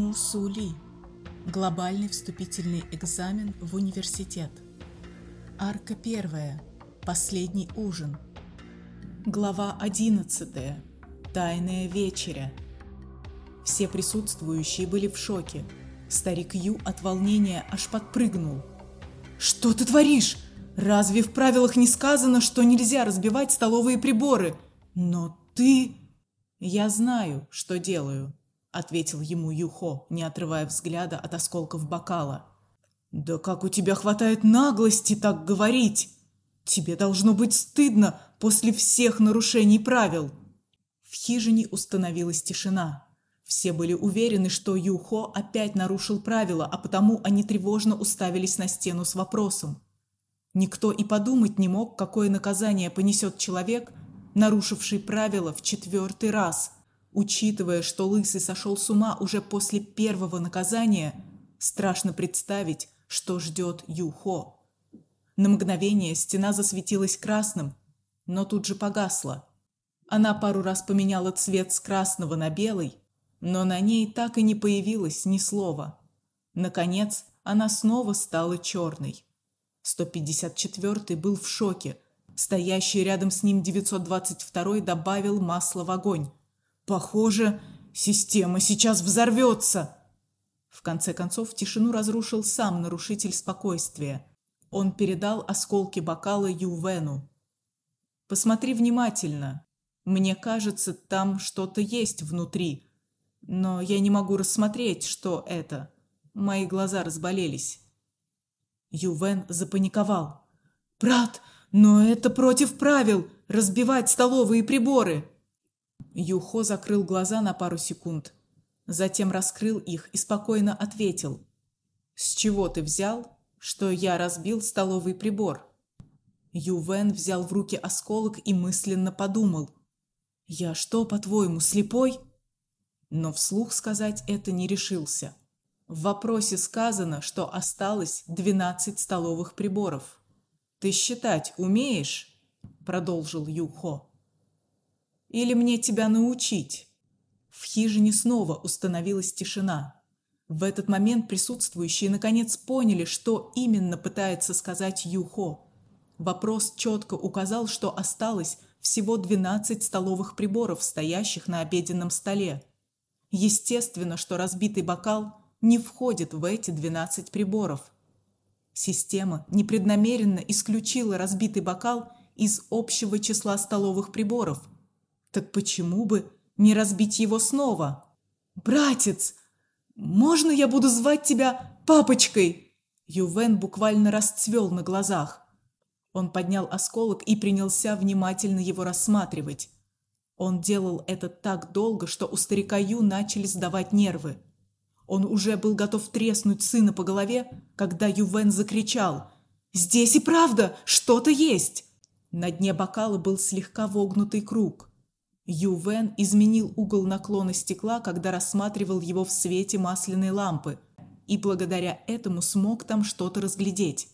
Мусули. Глобальный вступительный экзамен в университет. Арка первая. Последний ужин. Глава одиннадцатая. Тайная вечеря. Все присутствующие были в шоке. Старик Ю от волнения аж подпрыгнул. Что ты творишь? Разве в правилах не сказано, что нельзя разбивать столовые приборы? Но ты Я знаю, что делаю ответил ему Юхо, не отрывая взгляда от осколков бокала. Да как у тебя хватает наглости так говорить? Тебе должно быть стыдно после всех нарушений правил. В хижине установилась тишина. Все были уверены, что Юхо опять нарушил правила, а потому они тревожно уставились на стену с вопросом. Никто и подумать не мог, какое наказание понесет человек, нарушивший правила в четвертый раз. Учитывая, что Лысый сошел с ума уже после первого наказания, страшно представить, что ждет Юхо. На мгновение стена засветилась красным, но тут же погасла. Она пару раз поменяла цвет с красного на белый, но на ней так и не появилось ни слова. Наконец, она снова стала черной. 154-й был в шоке. Стоящий рядом с ним 922-й добавил масла в огонь. Похоже, система сейчас взорвется. В конце концов тишину разрушил сам нарушитель спокойствия. Он передал осколки бокала Ювену. Посмотри внимательно. Мне кажется, там что-то есть внутри, но я не могу рассмотреть, что это. Мои глаза разболелись. Ювен запаниковал. Брат, но это против правил разбивать столовые приборы. Юхо закрыл глаза на пару секунд, затем раскрыл их и спокойно ответил: "С чего ты взял, что я разбил столовый прибор?" Ювен взял в руки осколок и мысленно подумал: "Я что, по-твоему, слепой?" Но вслух сказать это не решился. В вопросе сказано, что осталось 12 столовых приборов. Ты считать умеешь? продолжил Юхо. Или мне тебя научить? В хижине снова установилась тишина. В этот момент присутствующие наконец поняли, что именно пытается сказать Юхо. Вопрос четко указал, что осталось всего 12 столовых приборов, стоящих на обеденном столе. Естественно, что разбитый бокал не входит в эти 12 приборов. Система непреднамеренно исключила разбитый бокал из общего числа столовых приборов – так почему бы не разбить его снова? Братец, можно я буду звать тебя папочкой? Ювен буквально расцвел на глазах. Он поднял осколок и принялся внимательно его рассматривать. Он делал это так долго, что у старика Ю начали сдавать нервы. Он уже был готов треснуть сына по голове, когда Ювен закричал: "Здесь и правда что-то есть!" На дне бокала был слегка вогнутый круг. Ювен изменил угол наклона стекла, когда рассматривал его в свете масляной лампы, и благодаря этому смог там что-то разглядеть.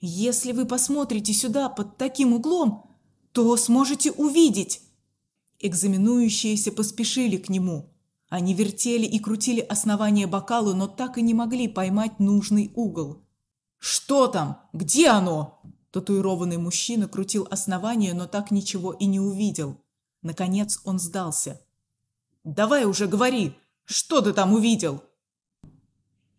Если вы посмотрите сюда под таким углом, то сможете увидеть. Экзаменующиеся поспешили к нему. Они вертели и крутили основание бокала, но так и не могли поймать нужный угол. Что там? Где оно? Татуированный мужчина крутил основание, но так ничего и не увидел. Наконец он сдался. Давай уже говори, что ты там увидел?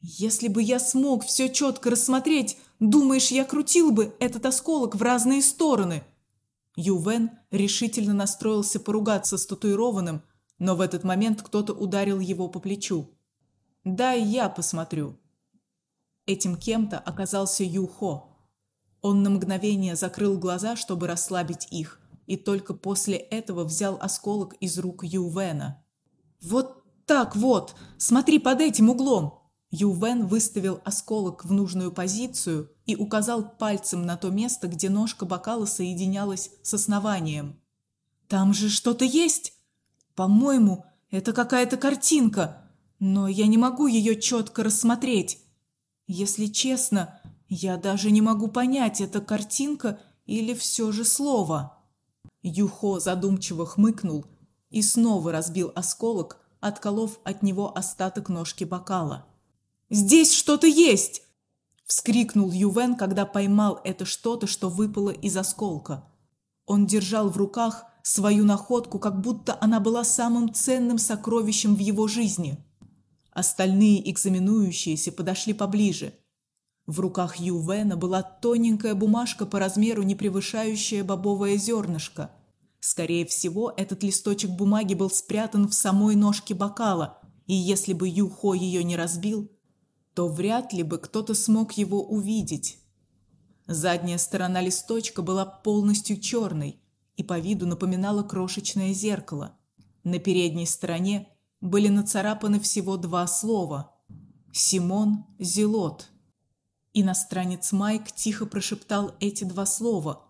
Если бы я смог все четко рассмотреть, думаешь, я крутил бы этот осколок в разные стороны? Ювен решительно настроился поругаться с татуированным, но в этот момент кто-то ударил его по плечу. "Дай я посмотрю". Этим кем-то оказался Юхо. Он на мгновение закрыл глаза, чтобы расслабить их и только после этого взял осколок из рук Ювена. Вот так вот, смотри под этим углом. Ювен выставил осколок в нужную позицию и указал пальцем на то место, где ножка бокала соединялась с основанием. Там же что-то есть. По-моему, это какая-то картинка, но я не могу ее четко рассмотреть. Если честно, я даже не могу понять, это картинка или все же слово. Юхо задумчиво хмыкнул и снова разбил осколок, отколов от него остаток ножки бокала. Здесь что-то есть, вскрикнул Ювен, когда поймал это что-то, что выпало из осколка. Он держал в руках свою находку, как будто она была самым ценным сокровищем в его жизни. Остальные экзаменующиеся подошли поближе. В руках Ювена была тоненькая бумажка по размеру, не превышающая бобовое зернышко. Скорее всего, этот листочек бумаги был спрятан в самой ножке бокала, и если бы Юхо ее не разбил, то вряд ли бы кто-то смог его увидеть. Задняя сторона листочка была полностью черной и по виду напоминала крошечное зеркало. На передней стороне были нацарапаны всего два слова: Симон Зелот. Иностранец Майк тихо прошептал эти два слова.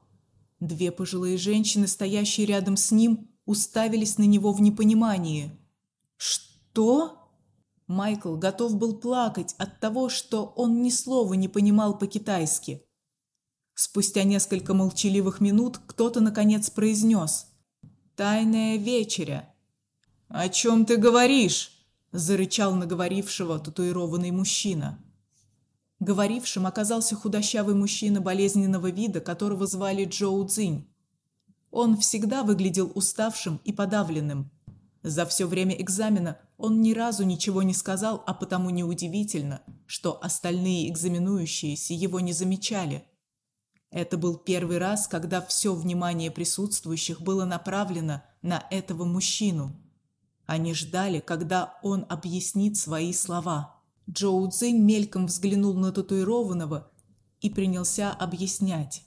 Две пожилые женщины, стоящие рядом с ним, уставились на него в непонимании. Что? Майкл готов был плакать от того, что он ни слова не понимал по-китайски. Спустя несколько молчаливых минут кто-то наконец произнес: "Тайная вечеря". "О чем ты говоришь?" зарычал на говорившего татуированный мужчина. Говорившим оказался худощавый мужчина болезненного вида, которого звали Джоу Цзинь. Он всегда выглядел уставшим и подавленным. За все время экзамена он ни разу ничего не сказал, а потому неудивительно, что остальные экзаменующиеся его не замечали. Это был первый раз, когда все внимание присутствующих было направлено на этого мужчину. Они ждали, когда он объяснит свои слова. Джоу Цзинь мельком взглянул на татуированного и принялся объяснять.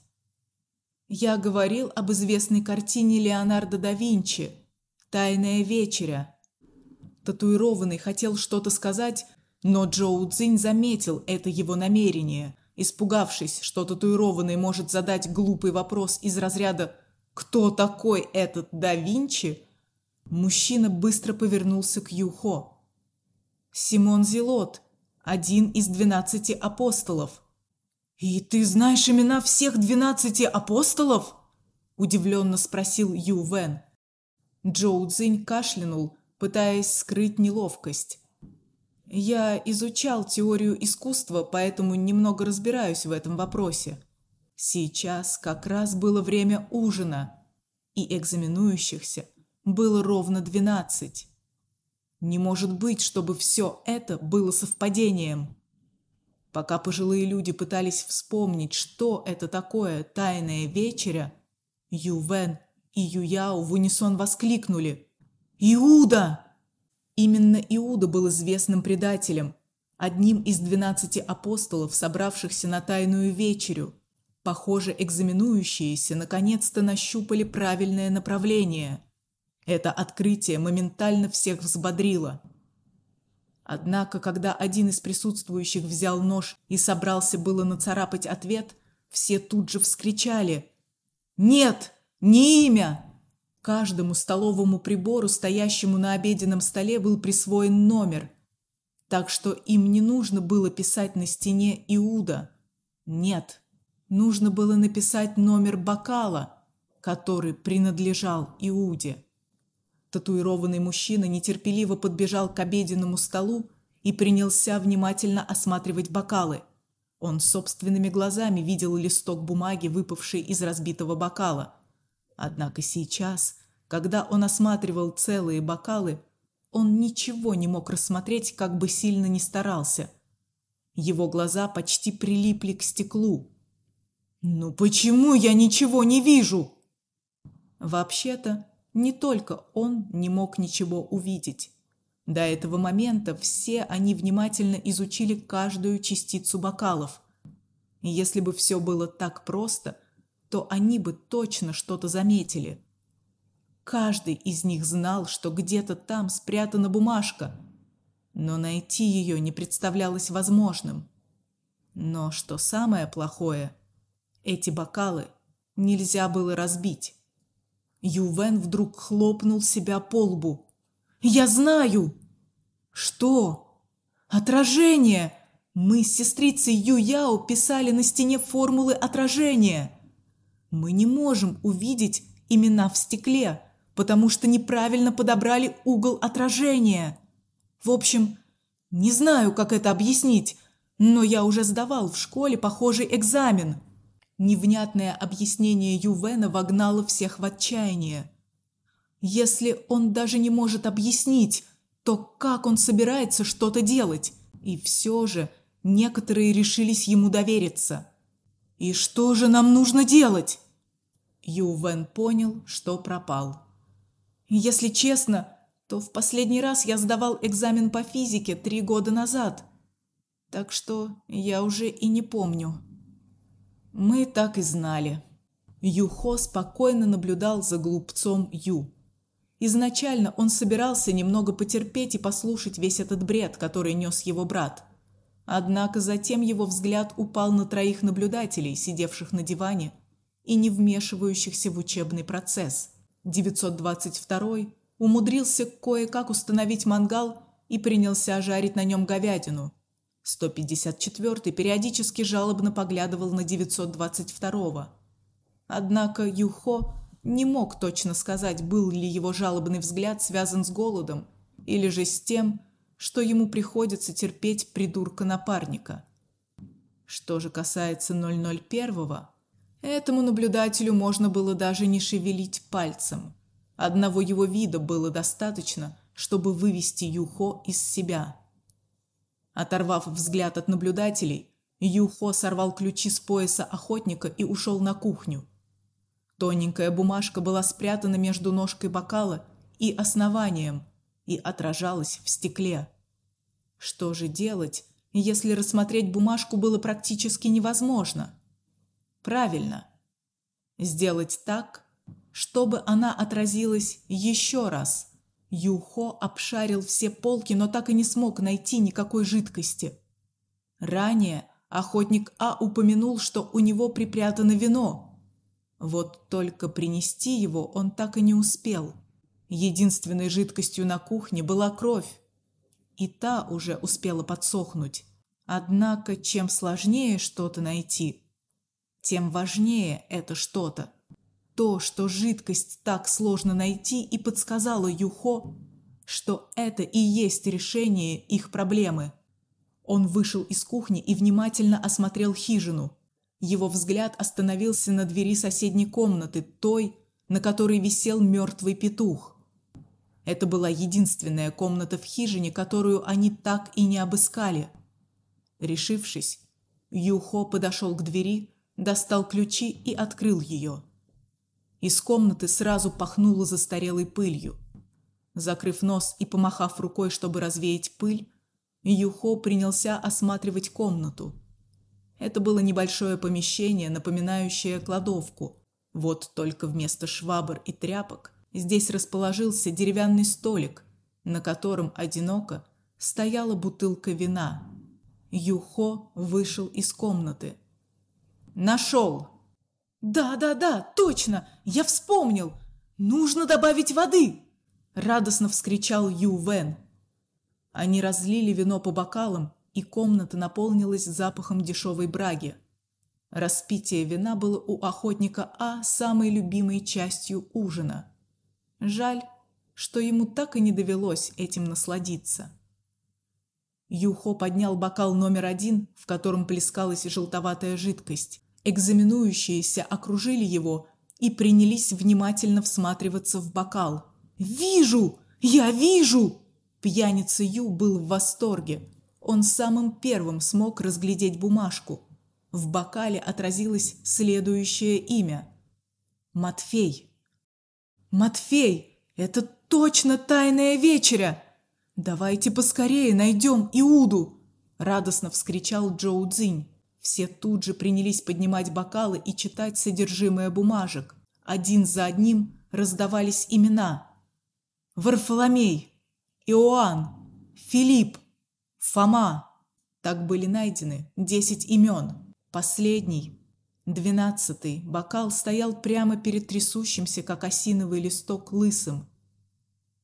Я говорил об известной картине Леонардо да Винчи Тайная вечеря. Татуированный хотел что-то сказать, но Джоу Цзинь заметил это его намерение. Испугавшись, что татуированный может задать глупый вопрос из разряда «Кто такой этот да Винчи?», мужчина быстро повернулся к Юхо. «Симон Зелот, один из двенадцати апостолов. И ты знаешь имена всех двенадцати апостолов? удивленно спросил Ю Вэн. Джоу Цзинь кашлянул, пытаясь скрыть неловкость. Я изучал теорию искусства, поэтому немного разбираюсь в этом вопросе. Сейчас как раз было время ужина, и экзаменующихся было ровно двенадцать. Не может быть, чтобы все это было совпадением. Пока пожилые люди пытались вспомнить, что это такое тайная вечеря, Ювен и Юяо в унисон воскликнули: "Иуда!" Именно Иуда был известным предателем, одним из двенадцати апостолов, собравшихся на тайную вечерю. Похоже, экзаменующиеся наконец-то нащупали правильное направление. Это открытие моментально всех взбодрило. Однако, когда один из присутствующих взял нож и собрался было нацарапать ответ, все тут же вскричали: "Нет, не имя!" Каждому столовому прибору, стоящему на обеденном столе, был присвоен номер, так что им не нужно было писать на стене Иуда. Нет, нужно было написать номер бокала, который принадлежал Иуде. Татуированный мужчина нетерпеливо подбежал к обеденному столу и принялся внимательно осматривать бокалы. Он собственными глазами видел листок бумаги, выпавший из разбитого бокала. Однако сейчас, когда он осматривал целые бокалы, он ничего не мог рассмотреть, как бы сильно ни старался. Его глаза почти прилипли к стеклу. Ну почему я ничего не вижу? Вообще-то, не только он не мог ничего увидеть. До этого момента все они внимательно изучили каждую частицу бокалов. И если бы все было так просто, то они бы точно что-то заметили. Каждый из них знал, что где-то там спрятана бумажка, но найти ее не представлялось возможным. Но что самое плохое, эти бокалы нельзя было разбить. Ювен вдруг хлопнул себя по лбу. Я знаю. Что? Отражение. Мы с сестрицей Юяо писали на стене формулы отражения. Мы не можем увидеть имена в стекле, потому что неправильно подобрали угол отражения. В общем, не знаю, как это объяснить, но я уже сдавал в школе похожий экзамен. Невнятное объяснение Ювена вогнало всех в отчаяние. Если он даже не может объяснить, то как он собирается что-то делать? И все же некоторые решились ему довериться. И что же нам нужно делать? Ювен понял, что пропал. Если честно, то в последний раз я сдавал экзамен по физике три года назад. Так что я уже и не помню. Мы так и знали. Юхо спокойно наблюдал за глупцом Ю. Изначально он собирался немного потерпеть и послушать весь этот бред, который нес его брат. Однако затем его взгляд упал на троих наблюдателей, сидевших на диване и не вмешивающихся в учебный процесс. 922 умудрился кое-как установить мангал и принялся жарить на нем говядину. 154 периодически жалобно поглядывал на 922. Однако Юхо не мог точно сказать, был ли его жалобный взгляд связан с голодом или же с тем, что ему приходится терпеть придурка-напарника. Что же касается 001, этому наблюдателю можно было даже не шевелить пальцем. Одного его вида было достаточно, чтобы вывести Юхо из себя. Оторвав взгляд от наблюдателей, Юхо сорвал ключи с пояса охотника и ушел на кухню. Тоненькая бумажка была спрятана между ножкой бокала и основанием и отражалась в стекле. Что же делать, если рассмотреть бумажку было практически невозможно? Правильно. Сделать так, чтобы она отразилась еще раз. Юхо обшарил все полки, но так и не смог найти никакой жидкости. Ранее охотник А упомянул, что у него припрятано вино, вот только принести его он так и не успел. Единственной жидкостью на кухне была кровь, и та уже успела подсохнуть. Однако, чем сложнее что-то найти, тем важнее это что-то. То, что жидкость так сложно найти, и подсказало Юхо, что это и есть решение их проблемы. Он вышел из кухни и внимательно осмотрел хижину. Его взгляд остановился на двери соседней комнаты, той, на которой висел мертвый петух. Это была единственная комната в хижине, которую они так и не обыскали. Решившись, Юхо подошел к двери, достал ключи и открыл ее. Из комнаты сразу пахнуло застарелой пылью. Закрыв нос и помахав рукой, чтобы развеять пыль, Юхо принялся осматривать комнату. Это было небольшое помещение, напоминающее кладовку. Вот только вместо швабр и тряпок здесь расположился деревянный столик, на котором одиноко стояла бутылка вина. Юхо вышел из комнаты. Нашел! Да, да, да, точно, я вспомнил. Нужно добавить воды, радостно вскричал Ю Вен. Они разлили вино по бокалам и комната наполнилась запахом дешевой браги. Распитие вина было у охотника А самой любимой частью ужина. Жаль, что ему так и не довелось этим насладиться. Юхо поднял бокал номер один, в котором плескалась желтоватая жидкость. Экзаменующиеся окружили его и принялись внимательно всматриваться в бокал. «Вижу! Я вижу!» Пьяница Ю был в восторге. Он самым первым смог разглядеть бумажку. В бокале отразилось следующее имя: Матфей. Матфей, это точно тайная вечеря. Давайте поскорее найдем Иуду, радостно вскричал Джоу Цзинь. Все тут же принялись поднимать бокалы и читать содержимое бумажек. Один за одним раздавались имена: Варфоломей, Иоанн, Филипп, Фома. Так были найдены десять имен. Последний, двенадцатый бокал стоял прямо перед трясущимся, как осиновый листок, лысым.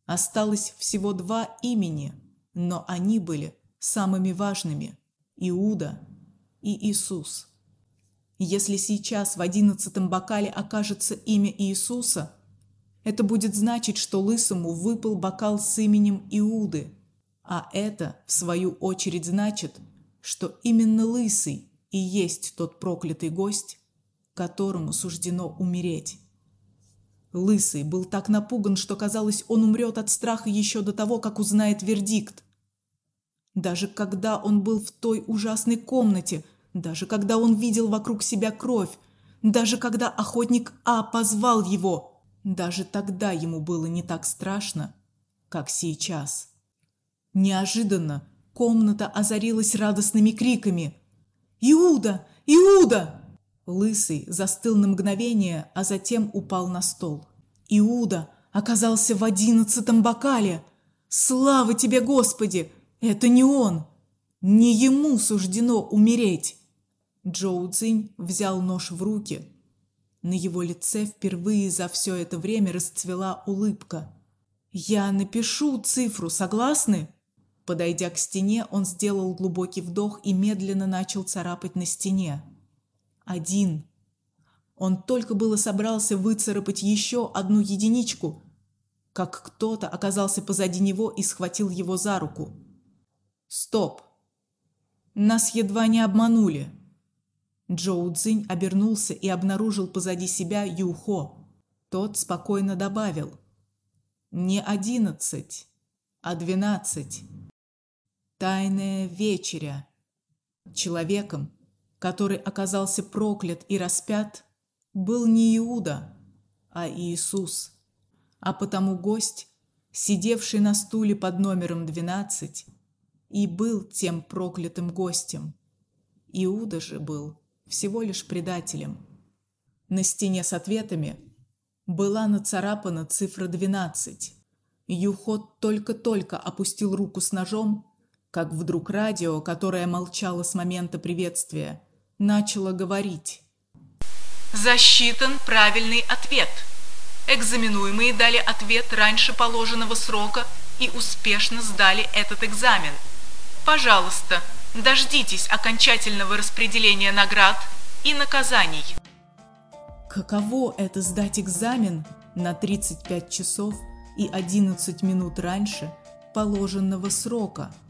Осталось всего два имени, но они были самыми важными: Иуда и Иисус. Если сейчас в одиннадцатом бокале окажется имя Иисуса, это будет значить, что лысому выпал бокал с именем Иуды, а это в свою очередь значит, что именно лысый и есть тот проклятый гость, которому суждено умереть. Лысый был так напуган, что казалось, он умрет от страха еще до того, как узнает вердикт. Даже когда он был в той ужасной комнате, даже когда он видел вокруг себя кровь, даже когда охотник А позвал его, даже тогда ему было не так страшно, как сейчас. Неожиданно комната озарилась радостными криками. Иуда! Иуда! Лысый застыл на мгновение, а затем упал на стол. Иуда оказался в одиннадцатом бокале. Слава тебе, Господи! Это не он. Не ему суждено умереть. Джоу Цзинь взял нож в руки. На его лице впервые за все это время расцвела улыбка. Я напишу цифру, согласны? Подойдя к стене, он сделал глубокий вдох и медленно начал царапать на стене. Один. Он только было собрался выцарапать еще одну единичку, как кто-то оказался позади него и схватил его за руку. Стоп. Нас едва не обманули. Джоу Цзинь обернулся и обнаружил позади себя Юхо. Тот спокойно добавил: "Не одиннадцать, а двенадцать. Тайная вечеря. Человеком, который оказался проклят и распят, был не Иуда, а Иисус. А потому гость, сидевший на стуле под номером двенадцать, и был тем проклятым гостем. Иуда же был всего лишь предателем. На стене с ответами была нацарапана цифра 12. Юхот только-только опустил руку с ножом, как вдруг радио, которое молчало с момента приветствия, начало говорить. Засчитан правильный ответ. Экзаменуемые дали ответ раньше положенного срока и успешно сдали этот экзамен. Пожалуйста, Дождитесь окончательного распределения наград и наказаний. Каково это сдать экзамен на 35 часов и 11 минут раньше положенного срока –